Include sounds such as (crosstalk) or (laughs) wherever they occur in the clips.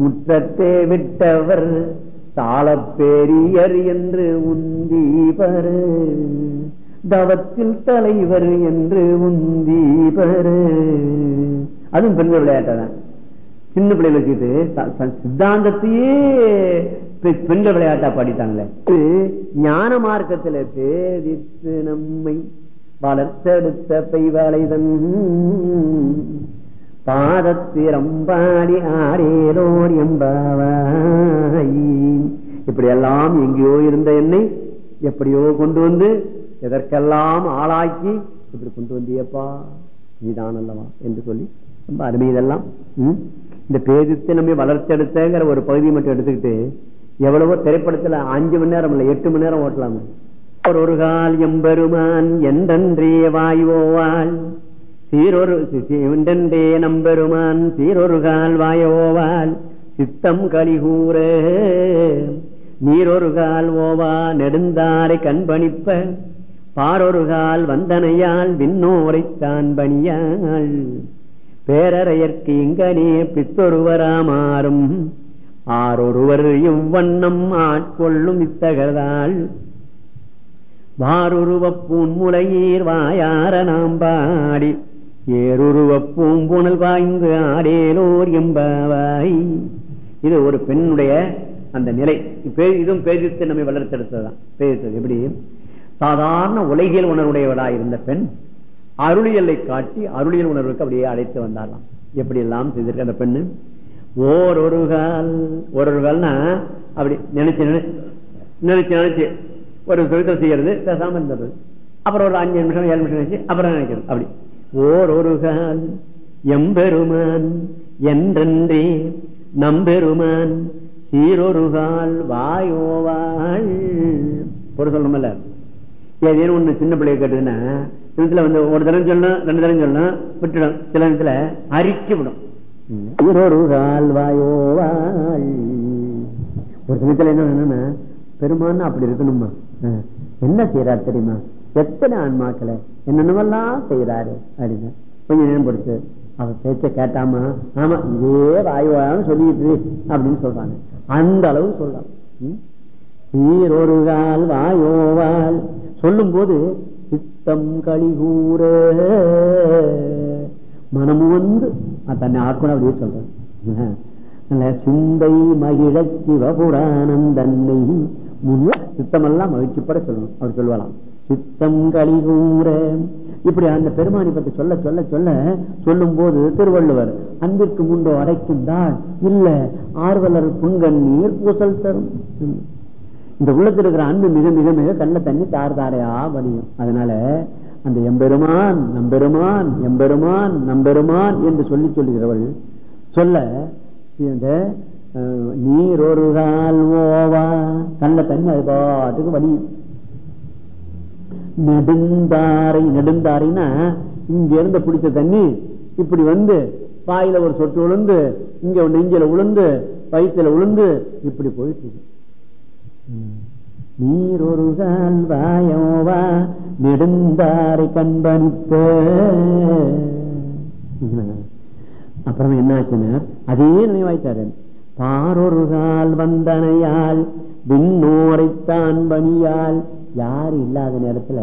முற்றத்தே விட்டவர் தாளப்பேரியர் என்று உந்தீபர். தவத்தில் தலைவர் என்று உந்தீபர். அதுவும் பெண்கள் விளையாட்டாதான். சின்ன பிள்ளைகள் வச்சுட்டு சித்தாந்தத்தையே பெண்கள் விளையாட்டா பாடிட்டாங்களே. ஞான மார்க்கத்துல பேதித்து நம்மை வளர்த்தெடுத்த பெய்வாளைதன் பாதத்திரம்பாடி ஆடேலோர் எம்பாவாய் இப்படி எல்லாம் எங்கேயோ இருந்த என்னை எப்படியோ கொண்டு வந்து எதற்கெல்லாம் ஆளாக்கி இப்படி கொண்டு வந்தியப்பா? நீதான் அல்லவா என்று சொல்லி ரொம்ப அருமை இதெல்லாம். இந்த பேதித்து நம்மை வளர்த்தெடுத்தங்கிற ஒரு பகுதியை மட்டும் எடுத்துக்கிட்டு எவ்வளவோ திரைப்படத்துல அஞ்சு மணி நேரம் இல்ல எட்டு மணி நேரம் ஓட்டலாமே. ஒரு கால் எம்பெருமான் என்றன்றே வாயுவோவாள் சீரொரு என்றே நம்பெருமான் சீரொரு கால் வாயோவால் சித்தம் கலிகூற நீரொரு கால் ஓவா நெடுந்தாரை கண்பணிப்ப பாரொரு கால் வந்தனையால் விண்ணோரைத்தான் பணியாள் பேரறையற்கு இங்கனே பித்தொருவராமாறும் ஆரொருவர் இவ்வண்ணம் ஆட்கொள்ளும் இத்தகதால் வாருருவப் பூன்முலையீர் வாயார நாம் பாடி ஏருருவப் பூம்புணல் வாய்ந்து ஆடேலோர் எம்பாவாய் இது ஒரு பெண்ணுடைய அந்த நிலை. இதுவும் பேரித்து நம்மை வளர்த்தெடுத்ததுதான். பேரித்தது எப்படி? சாதாரண உலகியல் உணர்வுடையவளா இருந்த பெண் அருளியலை காட்டி அருளியல் உணர்வுக்கு அப்படியே அழைத்து வந்தாராம் எப்படி எல்லாம் செய்திருக்க அந்த பெண்ணு? ஓர் ஒரு கால் ஒரு ஒரு கால்னா அப்படி நினைச்சு நினைச்சு நினைச்சு நினைச்சு ஒரு சுருத்தம் செய்யறது பேசாம இருந்தது அப்புறம் ஒரு அஞ்சு நிமிஷம் ஏழு நிமிஷம் நினைச்சு அப்புறம் நினைக்கிறது. அப்படி. ஓர் ஒரு கால் எம்பெருமான் என்றென்றே நம்பெருமான் சீரொரு கால் வாயோவாள் ஒரு சொல்லணும்ல ஏதேனும் ஒண்ணு சின்ன பிள்ளைய கேட்டதுன்னா இதுல வந்து ஒரு தரம் சொல்லணும் ரெண்டு தரம் சொல்லணும் விட்டுடும். சில இடத்துல அரிக்கி விடும். சீரொரு கால் வாயோவாள். ஒரு சமயத்துல என்ன என்னன்னா பெருமான்னு அப்படி இருக்கணுமா என்ன செய்யறாரு தெரியுமா? எத்தனை ஆன்மாக்களை என்னென்னவெல்லாம் செய்யறாரு அப்படின்னு கொஞ்சம் நேரம் பொறுத்து அவர் பேச்ச கேட்டாமா? ஆமா இதே வாயுவான்னு சொல்லிட்டு அப்படின்னு சொல்றாங்க. அந்த அளவு சொல்லலாம். ம்? கால் வாயோவால் சொல்லும் போது சித்தம் கலிகூர மனமு வந்து தன்னை ஆட்கொண்டு அப்படியே சொல்றேன் சிந்தை மகிழ சிவபுராணம் தன்னை முன்ன சித்தமெல்லாம் மகிழ்ச்சிப்பட சொல்லணும். அவர் சொல்லலாம் சித்தம் கலிகூர. இப்படி அந்த பெருமானி பற்றி சொல்ல சொல்ல சொல்ல சொல்லும் போது திருவள்ளுவர் அன்பிற்கு முண்டோ தான் இல்ல ஆர்வலர் புங்கண்ணீர் பூசல் தரும். இந்த உள்ளத்தில் இருக்கிற அன்பு மிக மிக மிக கண்ண தண்ணி தார் தாரையா வலியும் அதனால அந்த எம்பெருமான் நம்பெருமான் எம்பெருமான் நம்பெருமான் என்று சொல்லி சொல்லுகிறவள் சொல்ல இந்த நீர் ஒரு கால் ஓவா. கண்ண தண்ணி அது பாட்டுக்கு வலியும் நெடுந்தாரை நெடுந்தாரைனா இங்க இருந்து பிடிச்ச தண்ணி இப்படி வந்து பாயில ஒரு சொட்டு விழுந்து இங்க ஒண்ணு நெஞ்சில விழுந்து வயிற்றுல விழுந்து இப்படி போயிட்டு நீர் ஒரு கால் வாயோவா நெடுந்தாரை கண்பணிப்ப அப்புறம் என்ன ஆச்சுன்னா அதே நினைவாய்த்தாரு பாரொருகால் வந்தனையால் விண்ணோரைத்தான் பணியால் யாரு இல்லாத நேரத்துல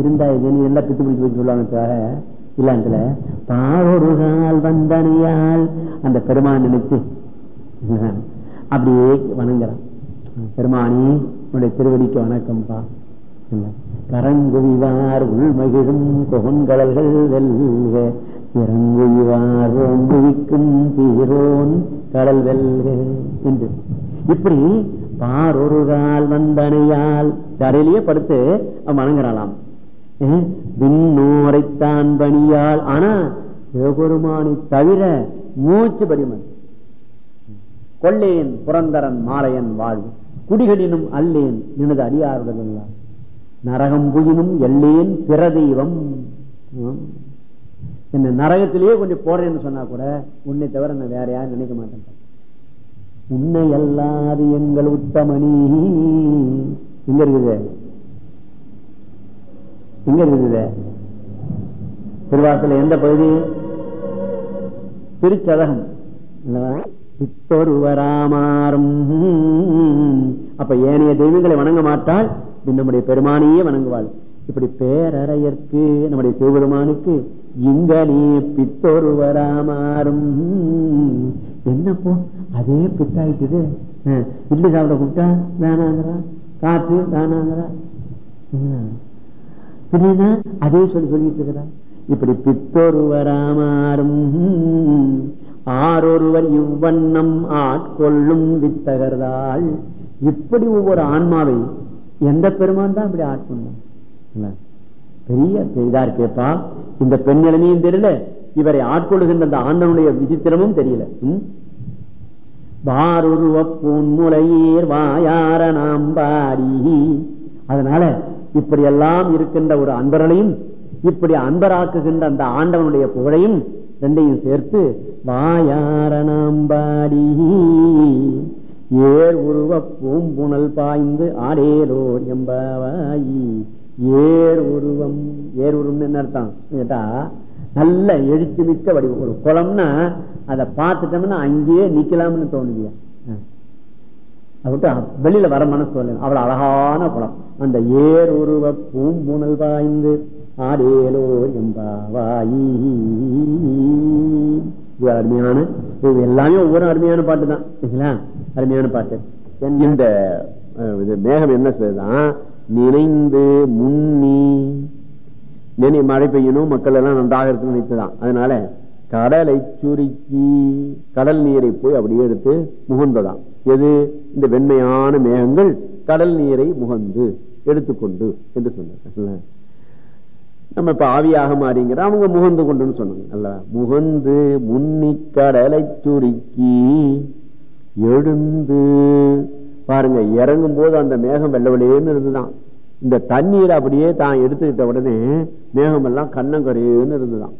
இருந்தா இதுன்னு எல்லாம் பித்து பிடிச்சு போய் சொல்லுவாங்க தவிர இல்லாமத்துல பாரொரு கால் வந்தனையால் அந்த பெருமான் நினைச்சு. அப்படியே வணங்குறான். பெருமானி உன்னுடைய திருவடிக்கு வணக்கம்பா கரங்குவிவார் கரங்குவிவார் உள்மகிழும் கொகுன்கடல்கள் வெல்க இறங்குவிவார் ஓங்குவிக்கும் தீரோன் கடல் வெல்க என்று. இப்படி பாரொரு கால் வந்தனையால். தரையிலேயே படுத்து வணங்குறாளாம். விண்ணோரைத்தான் பணியால் ஆனா சிவபெருமானை தவிர மூச்சு படிமன். கொள்ளேன் புரந்தரன் மாலையன் வாழ்வு குடிகளினும் அல்லேன் எனது அடியாருடன் நரகம் புயினும் எல்லேன் பிற தெய்வம் என்ன நரகத்திலேயே கொஞ்சம் போறேன்னு சொன்னா கூட உன்னை தவிர நான் வேற யாரும் நினைக்க மாட்டேன். உன்னை அல்லாது எங்கள் உத்தமணி எங்க இருக்குது? எங்க இருக்குது? திருவாசல எந்த பகுதி? திருச்சதகம் அல்லவா அப்ப ஏனைய தெய்வங்களை வணங்க மாட்டாள் நம்முடைய பெருமானையே வணங்குவாள். இப்படி பேரறையற்கு நம்முடைய சிவபெருமானுக்கு இங்கனே பித்தொருவராமாறும் என்னப்போ? அதே பித்தாயிட்டுது அஹ், இட்லி சாப்பிட கூப்பிட்டா வேணாங்கிறா. காற்று வேணாங்கிறா. உம். பின்ன அதே சொல்லி சொல்லிட்டு இருக்கிறா. இப்படி பித்தொருவராமாறும் ஆரொருவர் இவ்வண்ணம் ஆட்கொள்ளும் வித்தகர்தாள். இப்படி ஒவ்வொரு ஆன்மாவை எந்த பெருமான் தான் இப்படி ஆட்கொள்ளும் பெரிய இதா இருக்கேப்பா இந்த பெண் நிலைமையும் தெரியல இவரை ஆட்கொள்ளுகின்ற அந்த ஆண்டனுடைய விசித்திரமும் தெரியல. ம்? முலையீர் வாயார நாம் பாடி. அதனால இப்படி எல்லாம் இருக்கின்ற ஒரு அன்பர்களையும் இப்படி அன்பராக்குகின்ற அந்த ஆண்டவனுடைய புகழையும் ரெண்டையும் சேர்த்து வாயார நாம் ஏர் உருவ பூம்புணல் பாய்ந்து ஆடேரோ எம்பவாயி. ஏர் உருவம் ஏர் உருவம் என்ன அர்த்தம்? கேட்டா நல்ல எழுச்சி மிக்க வடிவம். ஒரு குளம்னா அதை பார்த்துட்டோம்னா அங்கேயே நிக்கலாம்னு தோணுதியா? அவட்ட வெளியில வர மனசு வரல. அவ்வளவு அழகான குளம். அந்த ஏர் உருவ பூம்புணல் வாய்ந்து ஆடேலோ எம்பாவாயி இது அருமையான இது எல்லாமே ஒவ்வொரு அருமையான பாட்டு தான். சரிங்களா? அருமையான பாட்டு. இந்த இது மேகம் என்ன சொல்லுதான் நினைந்து முன்னி நினை மழை பெய்யணும் மக்கள் எல்லாம் நன்றாக இருக்குன்னு நினைத்துதான் அதனால கடலை சுருக்கி கடல் நீரை போய் அப்படியே எடுத்து முகந்ததாம். எது? இந்த வெண்மையான மேகங்கள் கடல் நீரை முகந்து எடுத்துக்கொண்டு என்று சொன்னார் நம்ம இப்ப ஆவியாக மாறிங்கிற அவங்க முகந்து கொண்டுன்னு சொன்னாங்க. அல்ல. முகந்து முன்னி கடலை சுருக்கி எழுந்து பாருங்க இறங்கும் போது அந்த மேகம் வெள்ள வெளியேன்னு இருந்துதான். இந்த தண்ணீர் அப்படியே தான் எடுத்துக்கிட்ட உடனே மேகம் எல்லாம் கண்ணங்கரையேன்னு இருந்துதான்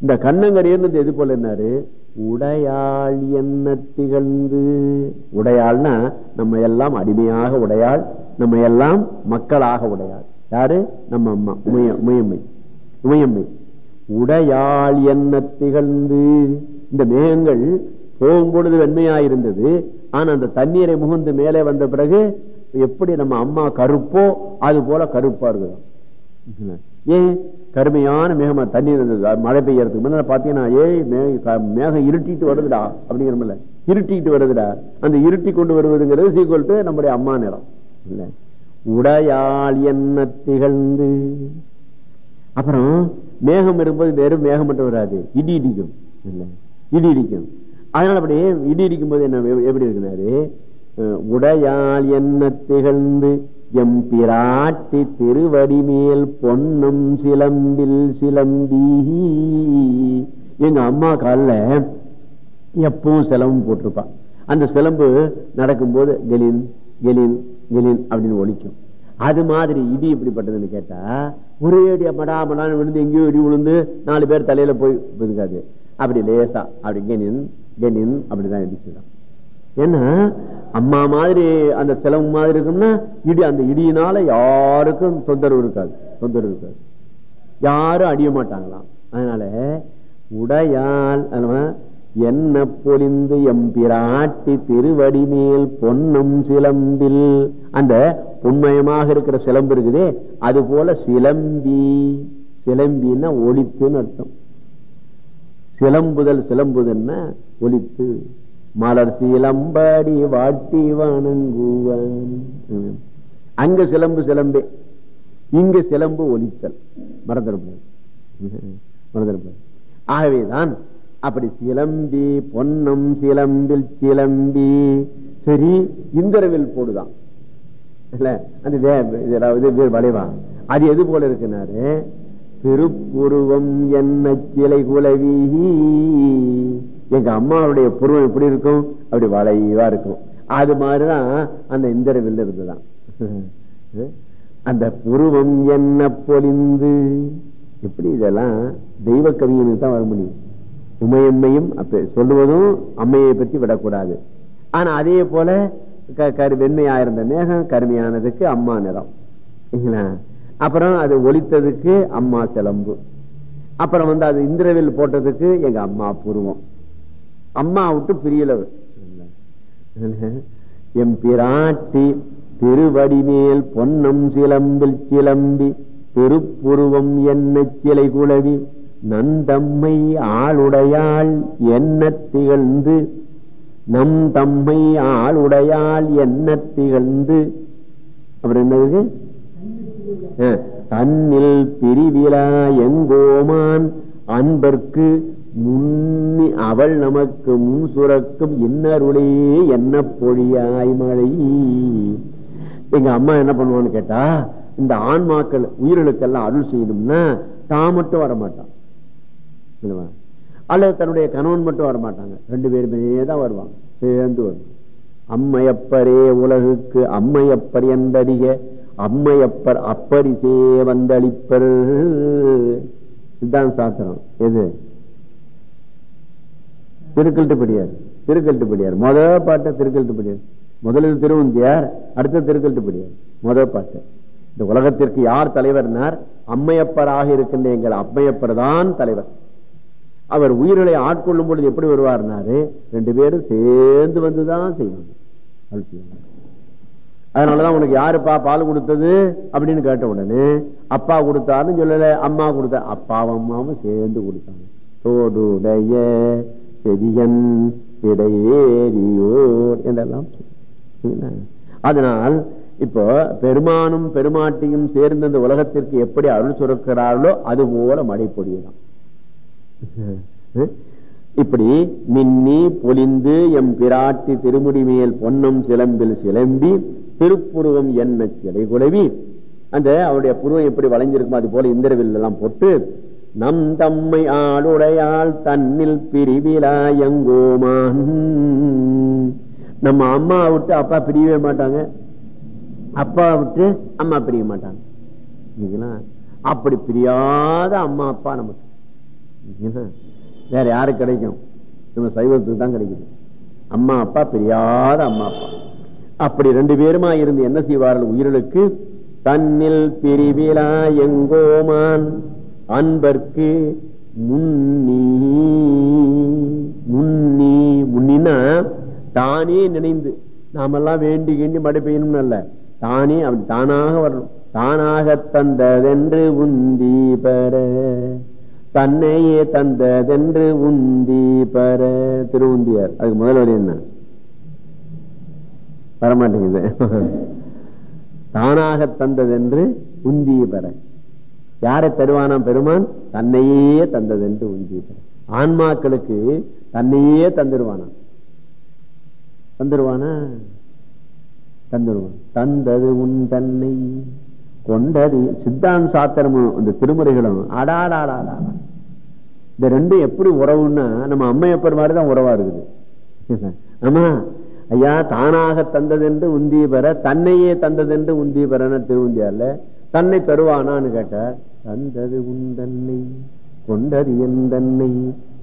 இந்த கண்ணங்கரையன்னு எது போல என்னாரு? உடையாள் என்ன திகழ்ந்து. உடையாள்னா நம்ம எல்லாம் அடிமையாக உடையாள் நம்ம எல்லாம் மக்களாக உடையாள். யாரு? நம்ம அம்மா உமைய- உமையம்மை உமையம்மை உடையாள் என்ன திகழ்ந்து. இந்த மேகங்கள் போகும்பொழுது வெண்மையாயிருந்தது. ஆனா அந்த தண்ணீரை முகந்து மேலே வந்த பிறகு எப்படி நம்ம அம்மா கருப்போ அது போல கருப்பா இருக்குதாம் ஏன்? கருமையான மேகமா தண்ணீர் இருந்தது. மழை பெய்யறதுக்கு முன்னாடி பாத்தீங்கன்னா ஏய் மேகம் இருட்டிட்டு வருதுடா அப்படிங்கிறோம்ல இருட்டிட்டு வருதுடா. அந்த இருட்டி கொண்டு வருவதுங்கிறது சீக்குவல் டு நம்முடைய அம்மா நிறம். இல்ல உடையாள் என்ன திகழ்ந்து. அப்புறம் மேகம் இருக்கும்போது வெறும் மேகம் மட்டும் வராது. இடி இடிக்கும். இல்ல இடி இடிக்கும். அதனால அப்படியே இடி இடிக்கும் போது என்ன எப்படி இருக்குனாரு? உடையால் என்ன திகழ்ந்து எம் பிராட்டி திருவடி மேல் பொன்னும் சிலம்பில் சிலம்பி எங்க அம்மா கால்ல எப்பவும் சிலம்பு போட்டிருப்பா. அந்த சிலம்பு நடக்கும்போது கெலின் கெலின் கெலின் அப்படின்னு ஒழிக்கும். அது மாதிரி இடி இப்படிப்பட்டதுன்னு கேட்டா ஒரே அடி மடா மடான்னு விழுந்து எங்கேயோ இடி விழுந்து நாலு பேர் தலையில போய் இருக்காது அப்படி லேசா அப்படி கெனின் கெனின் அப்படிதான் இடிச்சுதான் ஏன்னா அம்மா மாதிரி அந்த சிலம்பு மாதிரி இருக்கும்னா இடி அந்த இடியினால யாருக்கும் தொந்தரவு இருக்காது. தொந்தரவு இருக்காது. யாரும் அடிய மாட்டாங்களாம். அதனால உடையால் என்ன பொழிந்து எம்பிராட்டி திருவடி மேல் பொன்னும் சிலம்பில். அந்த பொன்மயமாக இருக்கிற சிலம்பு இருக்குதே அது போல சிலம்பி. சிலம்பின்னா ஒளித்துன்னு அர்த்தம். சிலம்புதல் சிலம்புதுன்னா ஒளித்து. மலர் சிலம்படி வாட்டி வணங்குவன். அங்க சிலம்பு சிலம்பே. இங்கு சிலம்பு ஒலித்தல். மறந்துடக்கூடாது மறந்துடக்கூடாது ஆகவேதான் அப்படி சிலம்பி பொன்னம் சிலம்பில் சிலம்பி சரி இந்திரவில் போடுதான். இல்ல அந்த வே- இது இது வளைவா? அது எது போல இருக்குனாரு? திருப்புருவம் என்ன சிலை குலவி எங்க அம்மாவுடைய புருவம் எப்படி இருக்கும்? அப்படி வளைவா இருக்கும். அது மாதிரிதான் அந்த இந்திரவில் இருந்துதான். (laughs) அந்த புருவம் என்ன பொழிந்து எப்படி இதெல்லாம் தெய்வ கவியனுக்கு தான் வர முடியும். உமையம்மையும் அப்ப சொல்லுவதும் அம்மையை பற்றி விடக்கூடாது. ஆனா அதே போல க- கரு வெண்மையா இருந்த மேகம் கருமையானதுக்கு அம்மா நிறம். அப்புறம் அது ஒலித்ததுக்கு அம்மா சிலம்பு. அப்புறம் வந்து அது இந்திரவில் போட்டதுக்கு எங்க அம்மா புருவம். அம்மா விட்டு என் அவர். திருவடி திருவடிமேல் பொன்னம் சிலம்பில் சிலம்பி திருப்புருவம் என்ன சிலை குழவி நந்தம்மை ஆளுடையாள் என்ன திகழ்ந்து நம் தம்மை ஆளுடையாள் என்ன திகழ்ந்து அப்புறம் என்னது தன்னில் பிரிவிழா எங்கோமான் அன்பர்க்கு முன்னி அவள் நமக்கு முன் சுரக்கும் இன்னருளே என்ன பொழியாய் மழை. எங்க அம்மா என்ன பண்ணுவான்னு கேட்டா இந்த ஆன்மாக்கள் உயிர்களுக்கெல்லாம் அருள் செய்யணும்னா தான் மட்டும் வரமாட்டான். இல்லவா? அல்லது தன்னுடைய கணவன் மட்டும் வரமாட்டாங்க. ரெண்டு பேருமே தான் வருவாங்க. சேர்ந்து வருவாங்க. அம்மையப்பரே உலகுக்கு அம்மையப்பர் என்றடிக அம்மையப்பர் அப்பரிசே வந்தளிப்பர். இதுதான் சாத்திரம் எது? திருக்கல்ட்டுப்படியார் திருக்கல்ட்டுப்படியார் முத பாட்டை திருக்கல்ட்டுப்படியார் முதலில் திருவந்தியார் அடுத்த திருக்கல்ட்டுப்படியார் முத பாட்டு. இந்த உலகத்திற்கு யார் தலைவர்னார்? அம்மையப்பராக இருக்கின்ற எங்கள் அம்மையப்பர் தான் தலைவர். அவர் உயிர்களை ஆட்கொள்ளும் பொழுது எப்படி வருவார்னாரு? ரெண்டு பேரும் சேர்ந்து வந்துதான் செய்வாங்க. அதனாலதான் உனக்கு யாருப்பா பால் கொடுத்தது? அப்படின்னு கேட்ட உடனே அப்பா கொடுத்தாருன்னு சொல்லல அம்மா கொடுத்தா அப்பாவும் அம்மாவும் சேர்ந்து கொடுத்தாங்க. தோடுடைய செதியன் என்றெல்லாம் அதனால் இப்போ பெருமானும் பெருமாட்டியும் சேர்ந்து இந்த உலகத்திற்கு எப்படி அருள் சுரக்கிறார்களோ அது போல மழை பொழியலாம் (laughs) இப்படி மின்னி பொலிந்து எம் பிராட்டி திருமுடி மேல் சிலம்பில் சிலம்பி திருப்புருவம் என்ன சிலை அந்த அவருடைய புருவம் எப்படி வளைஞ்சிருக்குமோ அது போல இந்திரவில் எல்லாம் போட்டு நம் தம்மை ஆளுடையாள் தன்னில் பிரிவிலா எங்கோமான் நம்ம அம்மா விட்டு அப்பா பிரியவே மாட்டாங்க. அப்பா விட்டு அம்மா பிரிய மாட்டாங்க. இல்லைங்களா? அப்படி பிரியாத அம்மா அப்பா நமக்கு. வேற யாரு கிடைக்கும்? நம்ம சைவத்துக்கு தான் கிடைக்குது. அம்மா அப்பா பிரியாத அம்மா அப்பா. அப்படி ரெண்டு பேருமா இருந்து என்ன செய்வார்கள்? உயிர்களுக்கு தன்னில் பிரிவிலா எங்கோமான் அன்பர்க்கு முன்னி முன்னி முன்னின்னா தானே நினைந்து. நாமெல்லாம் வேண்டி கிண்டி மழை பெய்யணும்னு அல்ல. தானே அப்படி தானாக வரணும். தானாக தந்ததென்று உந்தி பெற தன்னையே தந்ததென்று உந்தி பெற. திருவுந்தியார் அதுக்கு முதல் வரி என்ன? வரமாட்டேங்குது. தானாக தந்ததென்று உந்தி பெற. யாரை தருவானாம் பெருமான்? தன்னையே தந்ததென்று உந்தி பெற ஆன்மாக்களுக்கு தன்னையே தந்துருவானாம். தந்துருவானா? தந்துருவான். தந்தது உன் தன்னை கொண்டது சித்தாந்த சாத்திரமும் இந்த திருமுறைகளும். அடாடாடாடா. இந்த ரெண்டும் எப்படி உறவுன்னா நம்ம அம்மையப்பர் மாதிரி தான் உறவா இருக்குது. ஆமா ஐயா தானாக தந்ததென்று உந்திய பெற தன்னையே தந்ததென்று உந்திய பெறன்னு திருவுந்தியால தன்னை தருவானான்னு கேட்டார். தந்தது உன் தன்னை கொண்டது என் தன்னை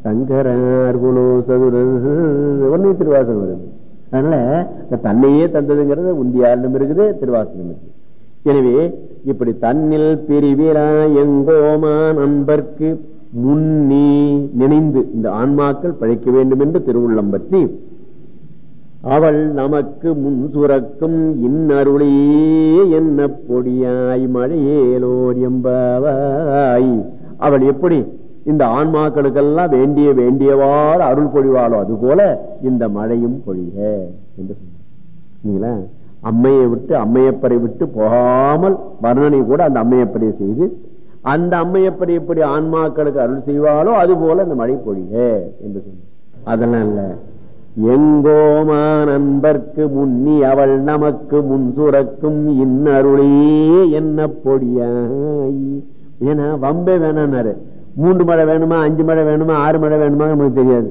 சங்கரார் குலோ சதுரர் ஒன்னே திருவாசகம் வருது அதனால இந்த தன்னையே தந்ததுங்கிறது உந்தியாலும் இருக்குது திருவாசகம் இருக்குது எனவே இப்படி தன்னில் பிரிவிரா எங்கோமா நண்பர்க்கு முன்னி நினைந்து இந்த ஆன்மாக்கள் பழைக்க வேண்டும் என்று திருவுள்ளம் பற்றி அவள் நமக்கு முன் சுரக்கும் இன்னருளே என்ன பொடியாய் மழையேலோர் எம்பாவாய் அவள் எப்படி இந்த ஆன்மாக்களுக்கெல்லாம் வேண்டிய வேண்டியவாறு அருள் பொழிவாளோ? அது போல இந்த மழையும் பொழிக என்று சொன்னார் அம்மையை விட்டு அம்மையப்பரை விட்டு போகாமல் வர்ணனை கூட அந்த அம்மையப்பரை செய்து அந்த அம்மையப்பரை எப்படி ஆன்மாக்களுக்கு அருள் செய்வாளோ அது போல அந்த மழை பொழிக என்று சொன்னார் அதெல்லாம் இல்லை. எங்கோமா நண்பர்க்கு முன்னி அவள் நமக்கு முன் சுரக்கும் இன்னருளே என்ன பொடியாய்? ஏன்னா வம்பே வேணான்னாரு மூன்று மழை வேணுமா அஞ்சு மழை வேணுமா ஆறு மழை வேணுமா நமக்கு தெரியாது.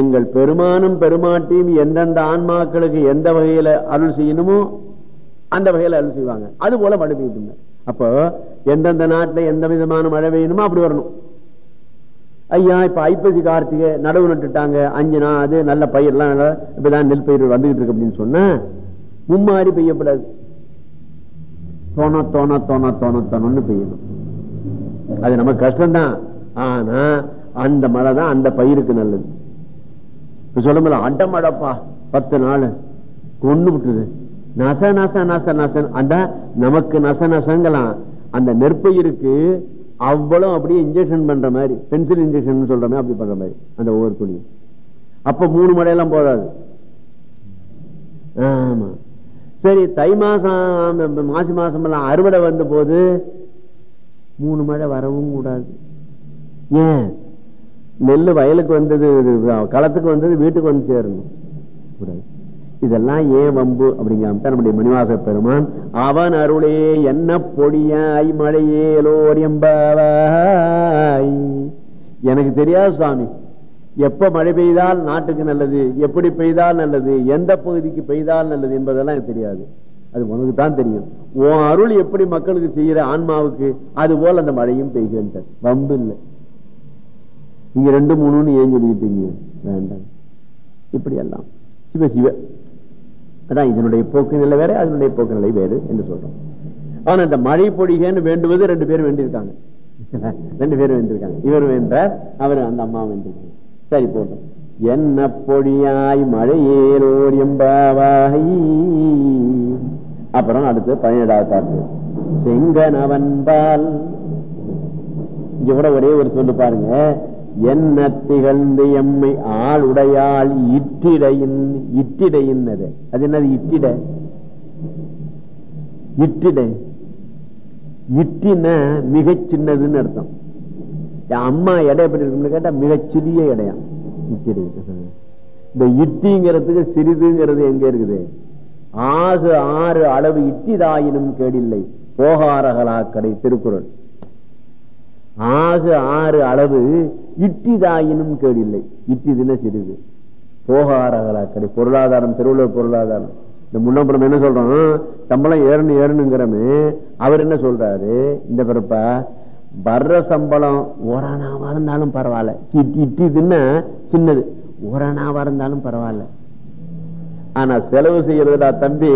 எங்கள் பெருமானும் பெருமாட்டியும் எந்தெந்த ஆன்மாக்களுக்கு எந்த வகையில அருள் செய்யணுமோ அந்த வகையில அருள் செய்வாங்க. அது போல மழை பெய்யுங்க அப்போ எந்தெந்த நாட்டுல எந்த விதமான மழை பெய்யணுமோ அப்படி வரணும். ஐயா இப்ப ஐப்பசி கார்த்திகை நடவு நட்டுட்டாங்க அஞ்சு நாள் அது நல்ல பயிர்லாம் இப்பதான் நெல் பயிர் வந்துகிட்டு இருக்கு அப்படின்னு சொன்ன மும்மாறி பெய்யப்படாது தோண தோண தோண தோண தோணன்னு பெய்யணும். அது நம்ம கஷ்டம்தான். ஆனா அந்த மழை தான் அந்த பயிருக்கு நல்லது. இப்ப சொல்ல முடியல அடமடப்பா பத்து நாள் கொண்டு விட்டுது நச நச நச நசன் அந்த நமக்கு நச நசங்கலாம் அந்த நெற்பயிருக்கு அவ்வளவு அப்படியே இன்ஜெக்ஷன் பண்ற மாதிரி பென்சில் இன்ஜெக்ஷன் சொல்ற மாதிரி அப்படி பண்ற மாதிரி அந்த ஒவ்வொரு துணியும். அப்ப மூணு மடையெல்லாம் போதாது. ஆமா. சரி தை மாசம் மாசி மாசம் எல்லாம் அறுவடை வந்த போது மூணு மழை வரவும் கூடாது. ஏன்? நெல்லு வயலுக்கு வந்தது களத்துக்கு வந்தது வீட்டுக்கு வந்து சேரணும். கூடாது. இதெல்லாம் ஏன் வம்பு? அப்படிங்கிறான் நம்முடைய மணிவாச பெருமான் அவன் அருளே என்ன பொடியாய் மழையேலோர் எம்பாவாய் எனக்கு தெரியாது சுவாமி. எப்ப மழை பெய்தால் நாட்டுக்கு நல்லது எப்படி பெய்தால் நல்லது எந்த பகுதிக்கு பெய்தால் நல்லது என்பதெல்லாம் எனக்கு தெரியாது. அது உனக்கு தான் தெரியும். உன் அருள் எப்படி மக்களுக்கு செய்யற ஆன்மாவுக்கு அது போல அந்த மழையும் பெய்கின்ற வம்பு இல்லை. நீங்க ரெண்டு மூணுன்னு ஏன் சொல்லிக்கிட்டீங்க? வேண்டாம். இப்படி எல்லாம் சிவ சிவ. அதான் இதனுடைய போக்கு நிலை வேற அதனுடைய போக்கு நிலை வேறு என்று சொல்றோம். ஆனா இந்த மழை பொழிகன்னு வேண்டுவது ரெண்டு பேரும் வேண்டியிருக்காங்க. (laughs) ரெண்டு பேரும் வேண்டியிருக்காங்க. இவர் வேண்டார் அவர் அந்த அம்மா வேண்டியிருக்காங்க. சரி போட்டோம் என்ன பொழியாய் மழையேலோர் எம்பாவாய். அப்புறம் அடுத்து பதினேழாவது பாட்டு. செங்கனவன்பால் இங்க கூட ஒரே ஒரு சொல்லு பாருங்க. என்ன திகழ்ந்து எம்மை ஆளுடையாள் இட்டிடையின் இட்டிடையின் அது அது என்னது? இட்டிட இட்டிட இட்டின மிகச் சின்னதுன்னு அர்த்தம். அம்மா எடை எப்படி இருக்கும்னு கேட்டா மிகச்சிறிய இடையாம் இட்டிடை இந்த இட்டிங்கிறதுக்கு சிறிதுங்கிறது எங்க இருக்குது? ஆகு ஆறு அளவு இட்டிதாயினும் கேடில்லை. போகாரகலா கடை திருக்குறள். ஆகு ஆறு அளவு இட்டிதாயினும் கேடில்லை. இட்டிதுன்னு சிறிது. போகாரகலா கடை பொருளாதாரம் திருவள்ளுவர் பொருளாதாரம். இந்த முன்னப்புறம் என்ன சொல்றோம்? சம்பளம் ஏறணும் ஏறணுங்கிறமே அவர் என்ன சொல்றாரு? இந்த பிறப்பா வர்ற சம்பளம் ஓரானாவா இருந்தாலும் பரவாயில்ல. இட்டி இட்டிதுன்னா சின்னது. ஓரானாவா இருந்தாலும் பரவாயில்ல. ஆனா செலவு செய்யறதுடா தம்பி.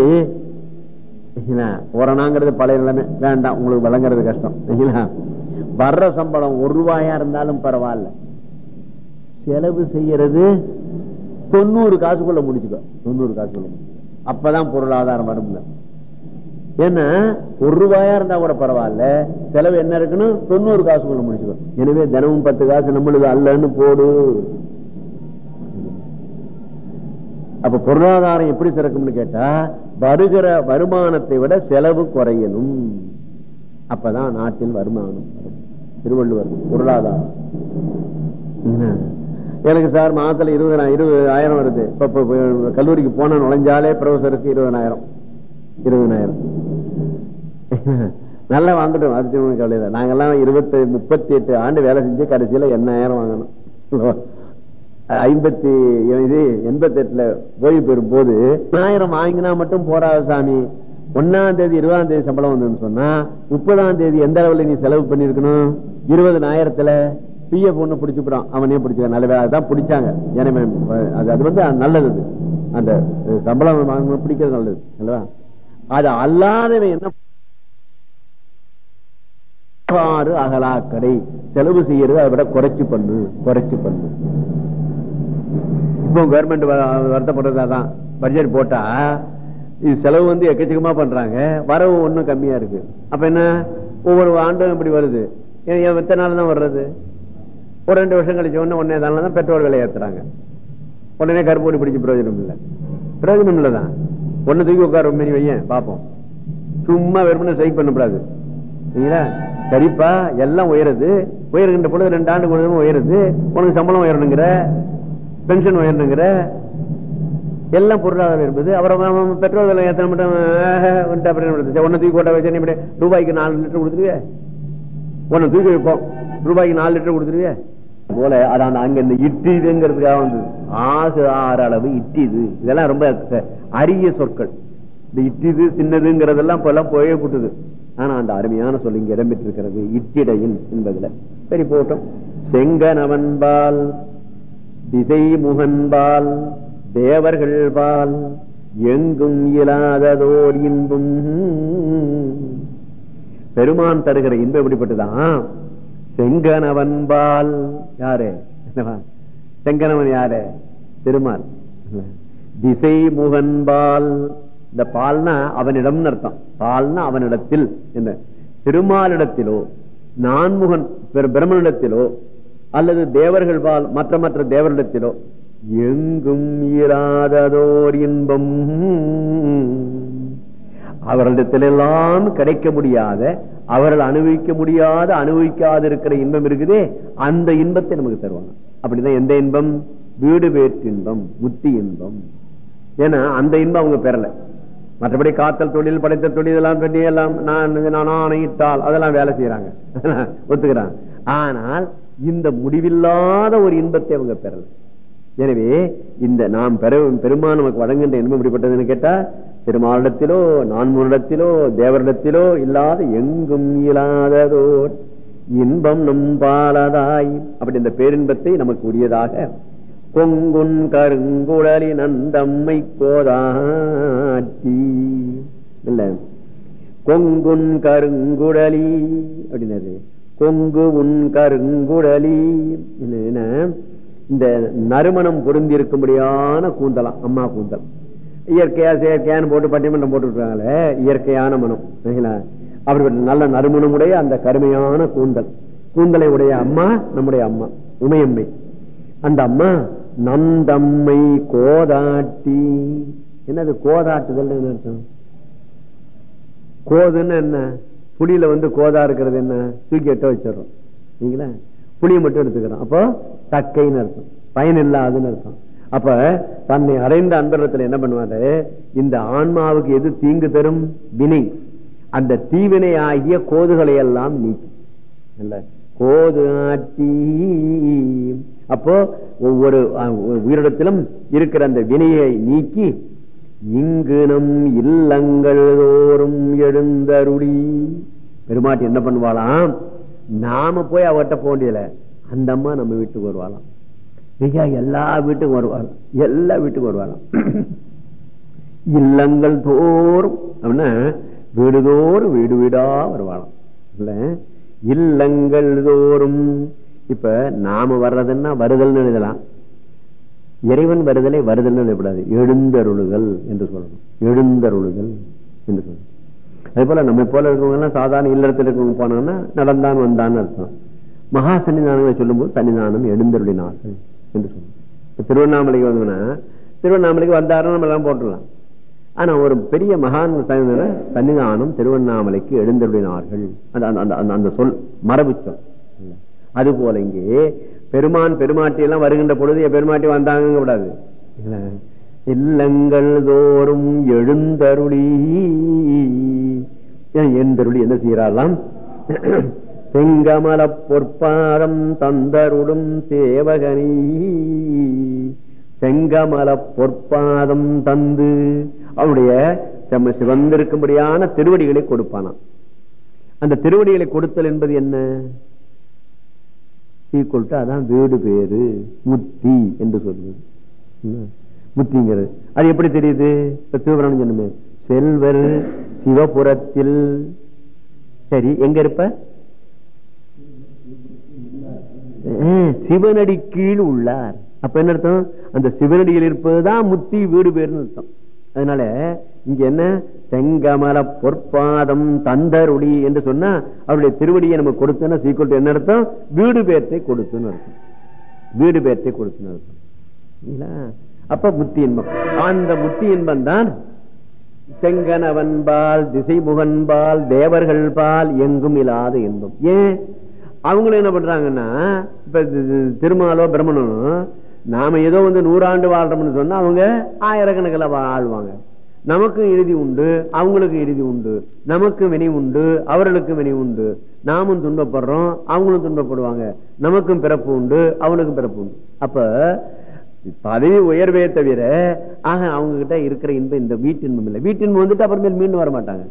ஓரணாங்கிறது பழைய நிலைமை. வேண்டாம் உங்களுக்கு வழங்குறது கஷ்டம். வர்ற சம்பளம் ஒரு ரூபாயா இருந்தாலும் பரவாயில்ல. செலவு செய்யறது தொண்ணூறு காசுக்குள்ள முடிச்சுக்கோ. தொண்ணூறு காசுக்குள்ள முடிச்சுக்கோ. அப்பதான் பொருளாதாரம் வரும் ஏன்னா ஒரு ரூபாயா இருந்தா கூட பரவாயில்ல. செலவு என்ன இருக்குன்னு தொண்ணூறு காசுக்குள்ள முடிச்சுக்கோ. எனவே தினமும் பத்து காசு நம்மளுக்கு அல்லன்னு போடு. அப்ப பொருளாதாரம் எப்படி சிறக்கும்னு கேட்டா வருகிற வருமானத்தை விட செலவு குறையணும். அப்பதான் நாட்டில் வருமானம் திருவள்ளுவர் பொருளாதாரம். எனக்கு சார் மாதத்துல இருபதாயிரம் இருபதாயிரம் வருது. இப்ப கல்லூரிக்கு போன நுழைஞ்சாலே ப்ரொஃபஸருக்கு இருபதாயிரம். இருபதாயிரம். நல்லா வாங்கட்டும் அது கவலை இல்லை நாங்கெல்லாம் இருபத்தி முப்பத்தி எட்டு ஆண்டு வேலை செஞ்சு கடைசியில எண்ணாயிரம் வாங்கணும். ஐம்பத்தி இது எண்பத்தி எட்டுல ஓய்வு பெறும் போது ஆயிரம் வாங்கினா மட்டும் போறாது சாமி. ஒன்னாம் தேதி இருபதாம் தேதி சம்பளம் வந்து சொன்னா முப்பதாம் தேதி எந்த அளவுல நீ செலவு பண்ணிருக்கணும்? இருபதாயிரத்துல பிஎஃப் ஒண்ணு பிடிச்சுக்கிறான். அவனே பிடிச்ச நல்ல வேலை. தான் பிடிச்சாங்க. அது அது வந்து நல்லது அந்த சம்பளம் பிடிக்கிறது நல்லது. அல்லவா? அது அல்லாதவன் என்ன அகலா கடை செலவு செய்யறது அதை விட குறைச்சு பண்ணு. குறைச்சு பண்ணு. இப்போ கவர்மெண்ட் வருத்தப்படுறதாதான் பட்ஜெட் போட்டா இது செலவு வந்து எக்கச்சக்கமா பண்றாங்க. வரவு ஒன்றும் கம்மியா இருக்கு. அப்ப என்ன? ஒவ்வொரு ஆண்டும் இப்படி வருது. எத்தனை நாள் தான் வர்றது? ஒரு ரெண்டு வருஷம் கழிச்ச உடனே ஒன்னே தான் பெட்ரோல் விலை ஏத்துறாங்க. உடனே கருப்பூடி பிடிச்சி பிரயோஜனம் இல்லை. பிரயோஜனம் இல்லதான் ஒன்று தூக்கி உட்கார மீறி வையன் பார்ப்போம் சும்மா வெறுமனே சைட் பண்ணக்கூடாது. சரிங்களா? சரிப்பா எல்லாம் உயருது. உயர்கின்ற பொழுது ரெண்டு ஆண்டு கொஞ்சம் உயருது. உனக்கு சம்பளம் உயரணுங்கிற பென்ஷன் உயரணுங்கிற எல்லாம் பொருளாதாரம் என்பது. அப்புறம் பெட்ரோல் விலை ஏற்ற மட்டும் ஒன்னு தூக்கி கோட்டை வச்சு ரூபாய்க்கு நாலு லிட்டர் கொடுத்துருவே. ஒன்னு தூக்கி வைப்போம். ரூபாய்க்கு நாலு லிட்டர் கொடுத்துருவே. போல அதான் அங்க இந்த இட்டிதுங்கிறதுக்காக வந்தது. ஆசு ஆறு அளவு இட்டிது. இதெல்லாம் ரொம்ப அரிய சொற்கள். இந்த இட்டிது சின்னதுங்கிறதெல்லாம் இப்ப எல்லாம் போயே போட்டுது ஆனா அந்த அருமையான சொல் இங்க இடம்பெற்றிருக்கிறது. இட்டிடையின் என்பதுல. சரி போட்டோம். செங்கனவன்பால் திசை முகன்பால் தேவர்கள் பால் எங்கும் இயலாததோர் இன்பும். பெருமான் தருகிற இன்பம் எப்படிப்பட்டுதான் செங்கனவன்பால் யாரு? செங்கனவன் யாரு? திருமால் திசை முகன்பால் இந்த பால்னா அவனிடம் அர்த்தம். பால்னா அவனிடத்தில். என்ன? திருமாலிடத்திலோ நான்முகன் பிர- பிரம்மனிடத்திலோ அல்லது தேவர்கள் பால் மற்ற மற்ற தேவரிடத்திலோ எங்கும் இராததோர் இன்பம். அவர்களிடத்திலெல்லாம் கிடைக்க முடியாத அவர்கள் அனுபவிக்க முடியாத அனுபவிக்காது இருக்கிற இன்பம் இருக்குதே அந்த இன்பத்தை நமக்கு தருவாங்க. அப்படிதான் எந்த இன்பம்? வீடு வேற்று இன்பம் முத்தி இன்பம். ஏன்னா அந்த இன்பம் அவங்க பெறல. மற்றபடி காத்தல் தொழில் படைத்த தொழில் எல்லாம் பண்ணி எல்லாம் நான் நான் ஆணையிட்டால் அதெல்லாம் வேலை செய்யறாங்க (laughs) ஒத்துக்கிறாங்க. ஆனால் இந்த முடிவில்லாத ஒரு இன்பத்தை அவங்க பெறல. எனவே இந்த நாம் பெருமான் நமக்கு வழங்குகின்ற இன்பம் எப்படிப்பட்டதுன்னு கேட்டா திருமாலிடத்திலோ நான்முனிடத்திலோ தேவரிடத்திலோ இல்லாத எங்கும் இல்லாததோர் இன்பம் நம் பாலதாய் அப்படி இந்த பேரின்பத்தை நமக்கு உரியதாக கொங்குன் கருங்குழலி நந்தம்மை கோதாட்டி. இல்ல. கொங்குன் கருங்குழலி அப்படின்னாரு. கொங்கு உன் கருங்குழலி. என்ன? இந்த நறுமணம் பொருந்தி இருக்கும்படியான கூந்தலாம் அம்மா கூந்தல். இயற்கையா செயற்கையான்னு போட்டு பட்டிமன்றம் போட்டு இருக்காங்களே இயற்கையான மனம் சரிங்களா? அப்படிப்பட்ட நல்ல நறுமணமுடைய அந்த கருமையான கூந்தல். கூந்தலை உடைய அம்மா நம்முடைய அம்மா உமையம்மை. அந்த அம்மா நந்தம்மை கோதாட்டி. என்னது கோதாட்டுதல் அர்த்தம்? கோதுன்னு என்ன? புளியில வந்து கோதா இருக்கிறது என்ன? தூக்கி எட்ட வச்சிடறோம். சரிங்களா? புளியை மட்டும் எடுத்துக்கிறான். அப்போ சக்கைன்னு அர்த்தம். பயன் இல்லாதுன்னு அர்த்தம். அப்ப தன்னை அடைந்த அந்தரத்துல என்ன பண்ணுவாரு? இந்த ஆன்மாவுக்கு எது தீங்கு தரும்? வினை. அந்த தீவினை ஆகிய கோதுகளை எல்லாம் நீக்கி. இல்ல கோது ஆட்டி. அப்போ ஒவ்வொரு அஹ், உயிரிடத்திலும் இருக்கிற அந்த வினையை நீக்கி இங்கு நம் இல்லங்கள் தோறும் எழுந்தருடி பெருமாட்டி என்ன பண்ணுவாளாம்? நாம போய் அவர்கிட்ட போக முடியல அந்த அம்மா நம்ம வீட்டுக்கு வருவாளாம். ஐயா எல்லா வீட்டுக்கும் வருவாளாம். எல்லா வீட்டுக்கும் வருவாளாம். (clears throat) இல்லங்கள் தோறும் அப்படின்னா வீடுதோறும் வீடு வீடா வருவாளாம். இல்ல? இல்லங்கள் தோறும். இப்ப நாம வர்றதுன்னா வருதல்னு எழுதலாம். இறைவன் வருதலை வருதல் எழுதக்கூடாது எழுந்தருளுதல் என்று சொல்லணும். எழுந்தருளுதல் என்று சொல்லணும். அதே போல நம்ம போல இருக்கவங்க எல்லாம் சாதாரண இல்லறத்தில் இருக்கவங்க போனாங்கன்னா நடந்தான் வந்தான்னு அர்த்தம். மகா சன்னிதானங்களை சொல்லும்போது சன்னிதானம் எழுந்தருளினார்கள் என்று சொல்லணும் இப்ப திருவண்ணாமலைக்கு வந்தோம்னா திருவண்ணாமலைக்கு வந்தாருன்னு நம்ம எல்லாம் போட்டுடலாம். ஆனா ஒரு பெரிய மகான் சன்னிதானம் திருவண்ணாமலைக்கு எழுந்தருளினார்கள். அந்த அந்த- அந்த அந்த- சொல் மரபு சொல். அது போல இங்கே பெருமான் பெருமாட்டி எல்லாம் வருகின்ற பொழுது என் பெருமாட்டி வந்தாங்க கூடாது. இல்லங்கள் தோறும் எழுந்தருளி ஏன் என்ன செய்யறாளாம் செங்கமல பொற்பாதம் தந்தருடும் தேவகனி செங்கமல பொற்பாதம் தந்து அவனுடைய செம்ம சிவந்திருக்கும்படியான திருவடிகளை கொடுப்பானாம். அந்த திருவடிகளை கொடுத்தல் என்பது என்ன? சீக்குள்ட்டு அதான் வீடு பேரு முத்தி என்று சொல்வது முத்திங்கிறது. அது எப்படி தெரியுது? இப்ப சிவபுராணம் சொன்னமே செல்வர் சிவபுரத்தில். சரி எங்க இருப்ப? சிவனடி கீழ் உள்ளார். அப்ப என்ன அர்த்தம்? அந்த சிவனடியில் இருப்பதுதான் முத்தி வீடு பேருன்னு அர்த்தம். அதனால இங்க என்ன? செங்கமல பொற்பாதம் தந்தருளி என்று சொன்னா அவருடைய திருவடியை நம்ம கொடுத்தோன்னா சீக்கிரம் என்ன அர்த்தம்? வீடு பேர்த்தை கொடுத்துன்னு அர்த்தம். வீடு பேர்த்தை கொடுத்துன்னு அர்த்தம். அப்ப முத்தி இன்பம் அந்த முத்தி இன்பம் தான் செங்கனவன்பால் திசைமுகன்பால் தேவர்கள் பால் எங்கும் இல்லாத இன்பம். ஏன்? அவங்களும் என்ன பண்றாங்கன்னா இப்ப திருமாலோ பிரம்மனோ நாம ஏதோ வந்து நூறாண்டு வாழ்றோம்னு சொன்னா அவங்க ஆயிரக்கணக்கில் வாழ்வாங்க நமக்கும் இறுதி உண்டு அவங்களுக்கு இறுதி உண்டு நமக்கு வினை உண்டு அவர்களுக்கும் வினை உண்டு. நாமும் துன்பப்படுறோம் அவங்களும் துன்பப்படுவாங்க. நமக்கும் பிறப்பு உண்டு அவனுக்கும் பிறப்பு உண்டு. அப்ப பதவி உயர்வே தவிர ஆக அவங்க கிட்ட இருக்கிற இன்பம் இந்த வீட்டின்பம் இல்லை. வீட்டின்பம் வந்துட்டு அப்புறமேல் மீண்டும் வர மாட்டாங்க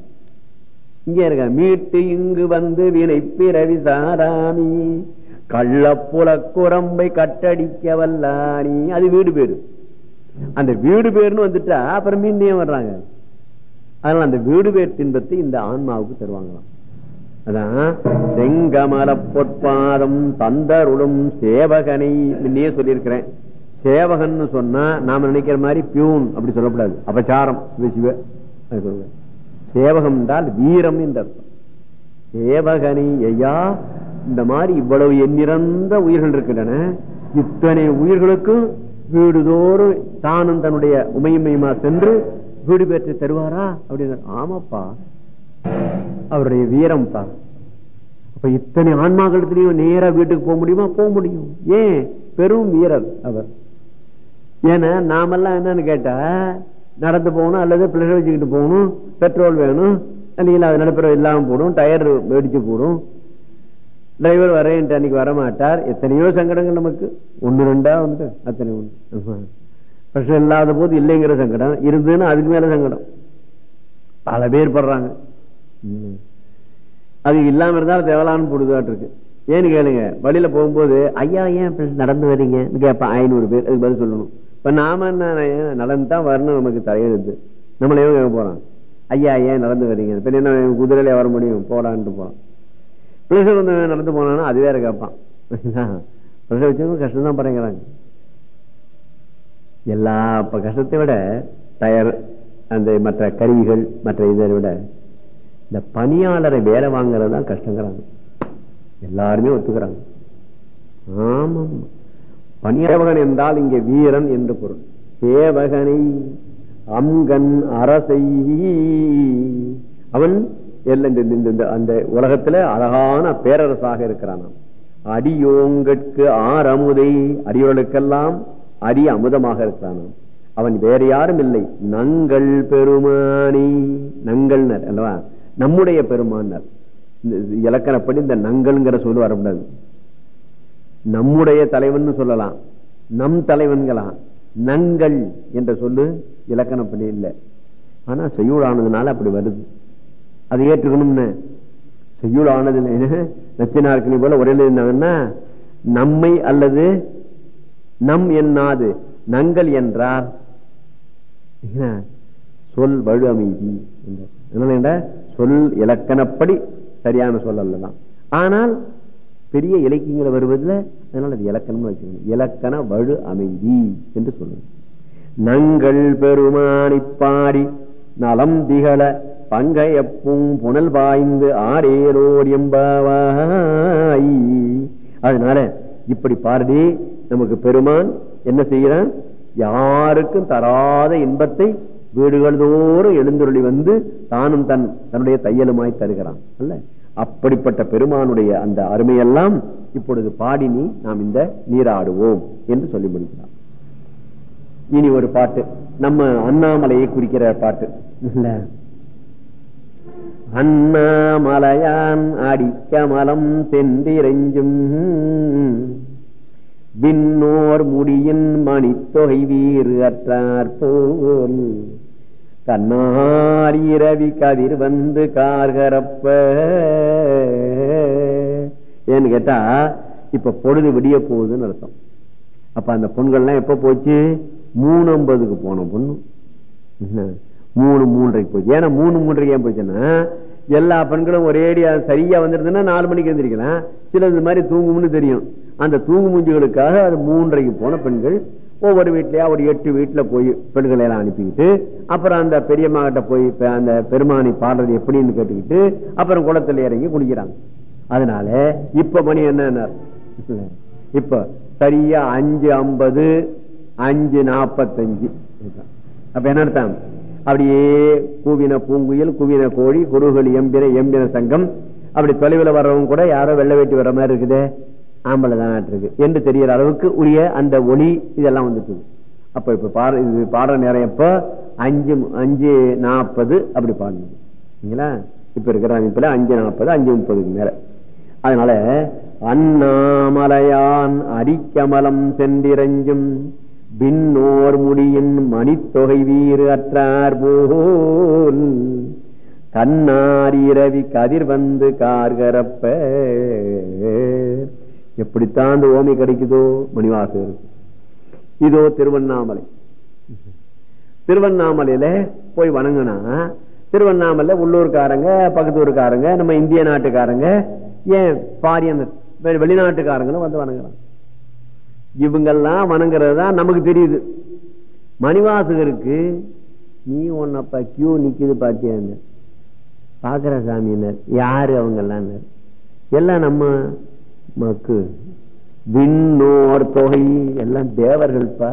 இங்கே இருக்க மீட்டு இங்கு வந்து வினை பிறவி சாராமி கள்ளப்புல குரம்பை கட்டடிக்க வல்லானி அது வீடு பேரு. அந்த வீடு பேருன்னு வந்துட்டா அப்புறம் மீண்டும் வர்றாங்க? அதனால அந்த வீடு பேர் தின்பத்தை இந்த ஆன்மாவுக்கு தருவாங்களாம். அதான் செங்கமல பொற்பாதம் தந்தருளும் சேவகனை முன்னே சொல்லியிருக்கிறேன். சேவகன் சொன்னா நாம நினைக்கிற மாதிரி பியூன் அப்படி சொல்லக்கூடாது. அபச்சாரம். சிவ சேவகம் என்றால் வீரம் என்று அர்த்தம். ஐயா இந்த மாதிரி இவ்வளவு எண்ணிறந்த உயிர்கள் இருக்கின்றன. இத்தனை உயிர்களுக்கும் வீடுதோறும் தானும் தன்னுடைய உமையுமையுமா சென்று வீடு பெற்று தருவாரா? அப்படின்னு ஆமாப்பா. அவருடைய வீரம் பா அப்ப இத்தனை ஆன்மாக்களத்திலையும் நேரா வீட்டுக்கு போக முடியுமா? போக முடியும். ஏன்? பெரும் வீரர் அவர். ஏன்னா நாமெல்லாம் என்னன்னு கேட்டா நடந்து போகணும் அல்லது பிள்ளைகள் வச்சுக்கிட்டு போகணும் பெட்ரோல் வேணும் இல்லைங்களா அது நடுப்புற இல்லாமல் போடும் டயர் வெடிச்சு போடும். டிரைவர் வரேன்ட்டு அன்னைக்கு வர மாட்டார் எத்தனையோ சங்கடங்கள் நமக்கு. ஒன்று ரெண்டா வந்து அத்தனை ஒன்று பிரச்சனை இல்லாத போது இல்லைங்கிற சங்கடம். இருந்துன்னு அதுக்கு மேல சங்கடம். பல பேர் படுறாங்க. ம். அது இல்லாம இருந்தாலும் தேவலான்னு போடுதாட்டு இருக்கு ஏன்னு கேளுங்க வழியில போகும்போது ஐயா ஏன் நடந்து வரீங்க கேட்பேன். ஐநூறு பேர் அதுக்கு பதில் சொல்லணும். இப்ப நாம என்ன நடந்து தான் வரணும் நமக்கு தலையெழுத்து. நம்மளே கேட்க போறோம் ஐயா ஏன் நடந்து வரீங்க? இப்ப என்ன குதிரையில வர முடியும்? போடான்ட்டு போறோம் பிள்ளைகள் வந்து நடந்து போனான்னா அது வேற கேட்பான். (laughs) பிள்ளை வச்சவங்க கஷ்டம் தான் பறங்கிறாங்க எல்லா இப்ப கஷ்டத்தை விட டயர் அந்த மற்ற கருவிகள் மற்ற இதை விட இந்த பணியாளரை வேலை வாங்குறது தான் கஷ்டங்கிறாங்க. எல்லாருமே ஒத்துக்கிறாங்க. ஆமாம் பணியாளன் என்றால் இங்கே வீரன் என்று பொருள். சேவகனை அங்கன் அரசை அவன் இந்த- இந்த- அந்த உலகத்துல அழகான பேரரசாக இருக்கிறான் அடியோங்கட்கு ஆர் அமுதை அடியோர்களுக்கெல்லாம் அரிய அமுதமாக இருக்கிறான் அவன். வேற யாரும் இல்லை. நங்கள் பெருமானி நங்கள்னர் அல்லவா? நம்முடைய பெருமானர் இந்த இலக்கணப்படி இந்த நங்கள்ங்கிற சொல்லு வரக்கூடாது நம்முடைய தலைவன் சொல்லலாம். நம் தலைவன்களாம் நங்கள் என்ற சொல்லு இலக்கணப்படி இல்லை. ஆனா செய்யுளானதுனால அப்படி வருது. அது ஏற்றுக்கணும்னு. செய்யுளானது நச்சினார்கனி போல ஒரே இருந்தாங்கன்னா நம்மை அல்லது நம் என்னாது? நங்கள் என்றார். சொல் வலு அமைதி அதனால சொல் இலக்கணப்படி சரியான சொல் அல்லதான். ஆனால் பெரிய இலக்கியங்கள் வருவதில் அதனால அது இலக்கணம் வச்சுக்கணும். இலக்கண வலு அமைதி என்று சொல்லுங்க நங்கள் பெருமானி பாடி நலம் திகழ பங்கையப்பும் புனல் பாய்ந்து ஆடேரோர் எம்பாவாய். அதனால இப்படி பாடி நமக்கு பெருமான் என்ன செய்கிறான்? யாருக்கும் தராத இன்பத்தை வீடுகள் தோறும் எழுந்தருளி வந்து தானும் தன் தன்னுடைய தையலுமாய் தருகிறான். அல்ல? அப்படிப்பட்ட பெருமானுடைய அந்த அருமையெல்லாம் இப்பொழுது பாடினி நாம் இந்த நீராடுவோம் என்று சொல்லி முடிக்கலாம் இனி ஒரு பாட்டு. நம்ம அண்ணாமலையை குறிக்கிற பாட்டு. அண்ணாமலையான் அடிக்கமலம் சென்றிரெஞ்சும் விண்ணோர் முடியின் மணித்தொகை வீறு அற்றார் போல். கண்ணார் இரவி கதிர் வந்து கார்கரப்ப. ஏன்னு கேட்டா இப்ப பொழுது விடிய போகுதுன்னு அர்த்தம். அப்ப அந்த பொண்கள்லாம் எப்ப போச்சு? மூணு ஐம்பதுக்கு போன பொண்ணு. மூணு மூன்றைக்கு போச்சு. ஏன்னா மூணு மூன்றைக்கு ஏன் போச்சுன்னா எல்லா பெண்களும் ஒரேடியா சரியா வந்துருதுன்னா நாலு மணிக்கு எழுந்திருக்கலாம் சில இந்த மாதிரி தூங்கும்னு தெரியும். அந்த தூங்கு மூஞ்சிகளுக்காக அது மூன்றைக்கு போன பெண்கள் ஒவ்வொரு வீட்லயா ஒரு எட்டு வீட்டுல போய் பெண்களை எல்லாம் அனுப்பிக்கிட்டு அப்புறம் அந்த பெரியம்மா கிட்ட போய் அந்த பெருமானை பாடுறது எப்படின்னு கேட்டுக்கிட்டு அப்புறம் குளத்துல இறங்கி குளிக்கிறாங்க. அதனால இப்ப மணி என்ன இப்ப சரியா அஞ்சு ஐம்பது அஞ்சு நாப்பத்தஞ்சு. அப்ப என்ன அர்த்தம்? அப்படியே கூவின பூங்குயில் குவின கோழி குருகள் எம்பின எம்பின சங்கம் அப்படி தொலைவில் வர்றவங்க கூட யாரோ வெள்ள வேட்டி வர்ற மாதிரி இருக்குதே. ஆம்பளை தான் இருக்கு. என்று தெரியற அளவுக்கு உரிய அந்த ஒளி இதெல்லாம் வந்துட்டு அப்ப இப்ப பாட இது பாடுற நேரம் எப்ப? அஞ்சு அஞ்சு நாற்பது அப்படி பாடணும். சரிங்களா? இப்ப இருக்கிற அமைப்புல அஞ்சு நாற்பது அஞ்சு முப்பதுக்கு மேல. அதனால அண்ணாமலையான் அரிக்கமலம் சென்றிரஞ்சும் பின்னோர் முடியின் மணித்தொகை வீறு அற்றார் போல் கண்ணார் இரவி கதிர் வந்து கார்கரப்ப. எப்படித்தான் அந்த ஓமை கிடைக்குதோ மணிவாசகருக்கு இதோ திருவண்ணாமலை. திருவண்ணாமலையில போய் வணங்கினா திருவண்ணாமலை உள்ளூர்காரங்க பக்கத்து ஊருக்காரங்க நம்ம இந்திய நாட்டுக்காரங்க ஏன் பாரியன் வெளிநாட்டுக்காரங்களும் வந்து வணங்குறாங்க. இவங்கெல்லாம் வணங்குறது தான் நமக்கு தெரியுது. மணிவாசகருக்கு நீ உன்னப்பா கியூ நிக்குது பாத்தியா பாக்குற சாமியினர் யாரு அவங்க எல்லாம் எல்லாம் நம்ம மக்கு விண்ணோர் தொகை. எல்லாம் தேவர்கள்ப்பா.